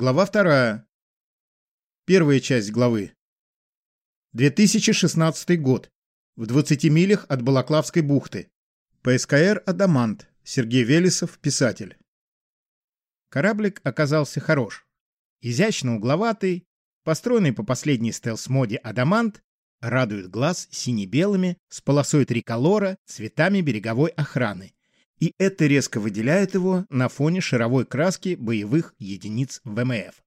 Глава вторая. Первая часть главы. 2016 год. В 20 милях от Балаклавской бухты. ПСКР «Адамант». Сергей Велесов, писатель. Кораблик оказался хорош. Изящно угловатый, построенный по последней стелс-моде «Адамант», радует глаз сине-белыми, с полосой триколора, цветами береговой охраны и это резко выделяет его на фоне шаровой краски боевых единиц ВМФ.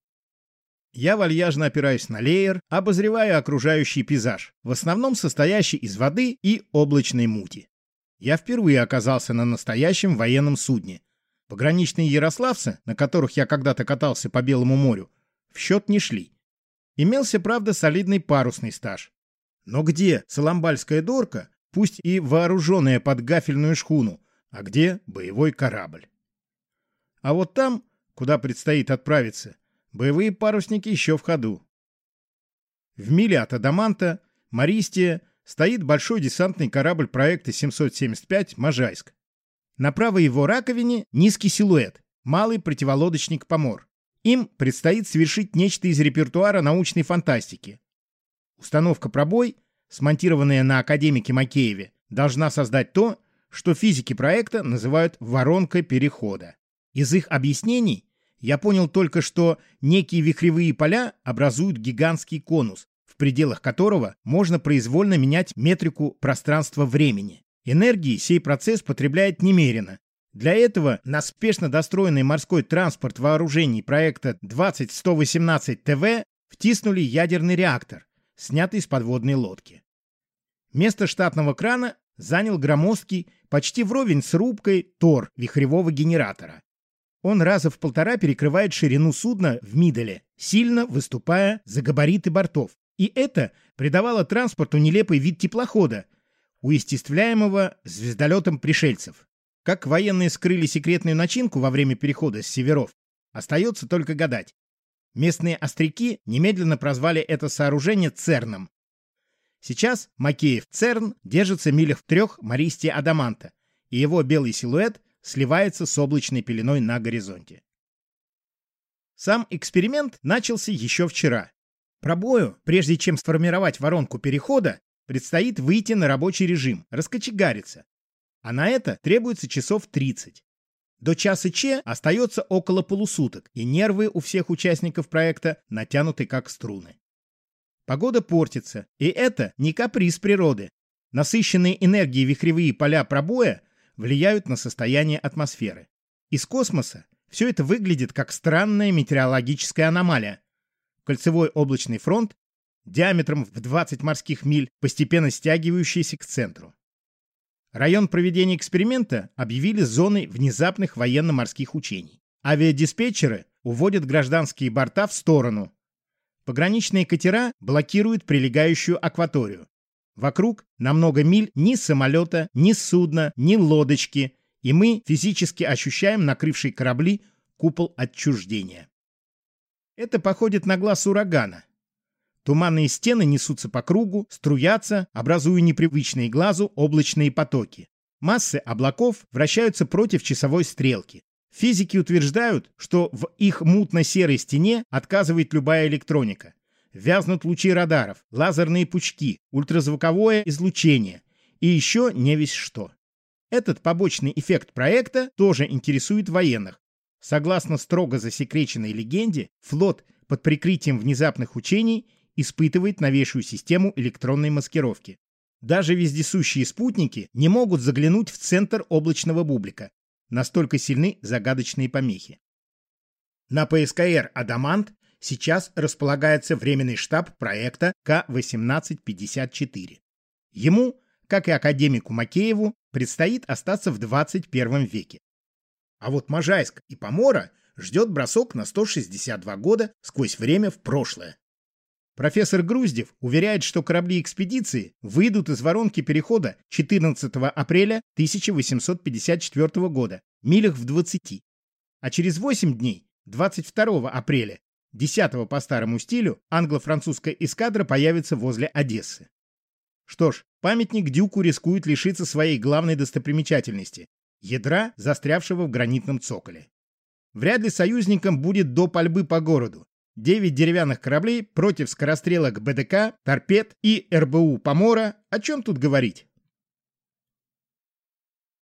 Я вальяжно опираюсь на леер, обозревая окружающий пейзаж, в основном состоящий из воды и облачной мути. Я впервые оказался на настоящем военном судне. Пограничные ярославцы, на которых я когда-то катался по Белому морю, в счет не шли. Имелся, правда, солидный парусный стаж. Но где Соломбальская дорка, пусть и вооруженная под гафельную шхуну, а где боевой корабль. А вот там, куда предстоит отправиться, боевые парусники еще в ходу. В миле от Адаманта, Маристия, стоит большой десантный корабль проекта 775 «Можайск». На правой его раковине низкий силуэт, малый противолодочник «Помор». Им предстоит совершить нечто из репертуара научной фантастики. Установка «Пробой», смонтированная на академике Макееве, должна создать то, что физики проекта называют воронкой перехода. Из их объяснений я понял только, что некие вихревые поля образуют гигантский конус, в пределах которого можно произвольно менять метрику пространства-времени. Энергии сей процесс потребляет немерено. Для этого на спешно достроенный морской транспорт вооружений проекта 20118 ТВ втиснули ядерный реактор, снятый с подводной лодки. Место штатного крана занял громоздкий, почти вровень с рубкой, тор вихревого генератора. Он раза в полтора перекрывает ширину судна в миделе, сильно выступая за габариты бортов. И это придавало транспорту нелепый вид теплохода, уестествляемого звездолетом пришельцев. Как военные скрыли секретную начинку во время перехода с северов, остается только гадать. Местные остряки немедленно прозвали это сооружение ЦЕРНом, Сейчас Макеев Церн держится милях в трех Мористия Адаманта, и его белый силуэт сливается с облачной пеленой на горизонте. Сам эксперимент начался еще вчера. Пробою, прежде чем сформировать воронку перехода, предстоит выйти на рабочий режим, раскочегариться. А на это требуется часов 30. До часа Че остается около полусуток, и нервы у всех участников проекта натянуты как струны. Погода портится, и это не каприз природы. Насыщенные энергией вихревые поля пробоя влияют на состояние атмосферы. Из космоса все это выглядит как странная метеорологическая аномалия. Кольцевой облачный фронт диаметром в 20 морских миль, постепенно стягивающийся к центру. Район проведения эксперимента объявили зоной внезапных военно-морских учений. Авиадиспетчеры уводят гражданские борта в сторону, Пограничные катера блокируют прилегающую акваторию. Вокруг на много миль ни самолета, ни судна, ни лодочки, и мы физически ощущаем накрывший корабли купол отчуждения. Это походит на глаз урагана. Туманные стены несутся по кругу, струятся, образуя непривычные глазу облачные потоки. Массы облаков вращаются против часовой стрелки. Физики утверждают, что в их мутно-серой стене отказывает любая электроника. Вязнут лучи радаров, лазерные пучки, ультразвуковое излучение и еще не весь что. Этот побочный эффект проекта тоже интересует военных. Согласно строго засекреченной легенде, флот под прикрытием внезапных учений испытывает новейшую систему электронной маскировки. Даже вездесущие спутники не могут заглянуть в центр облачного бублика, Настолько сильны загадочные помехи. На ПСКР «Адамант» сейчас располагается временный штаб проекта К-1854. Ему, как и академику Макееву, предстоит остаться в 21 веке. А вот Можайск и Помора ждет бросок на 162 года сквозь время в прошлое. Профессор Груздев уверяет, что корабли экспедиции выйдут из воронки перехода 14 апреля 1854 года, милях в 20. А через 8 дней, 22 апреля, 10 по старому стилю, англо-французская эскадра появится возле Одессы. Что ж, памятник Дюку рискует лишиться своей главной достопримечательности – ядра, застрявшего в гранитном цоколе. Вряд ли союзникам будет до пальбы по городу. Девять деревянных кораблей против скорострелок БДК, торпед и РБУ «Помора». О чем тут говорить?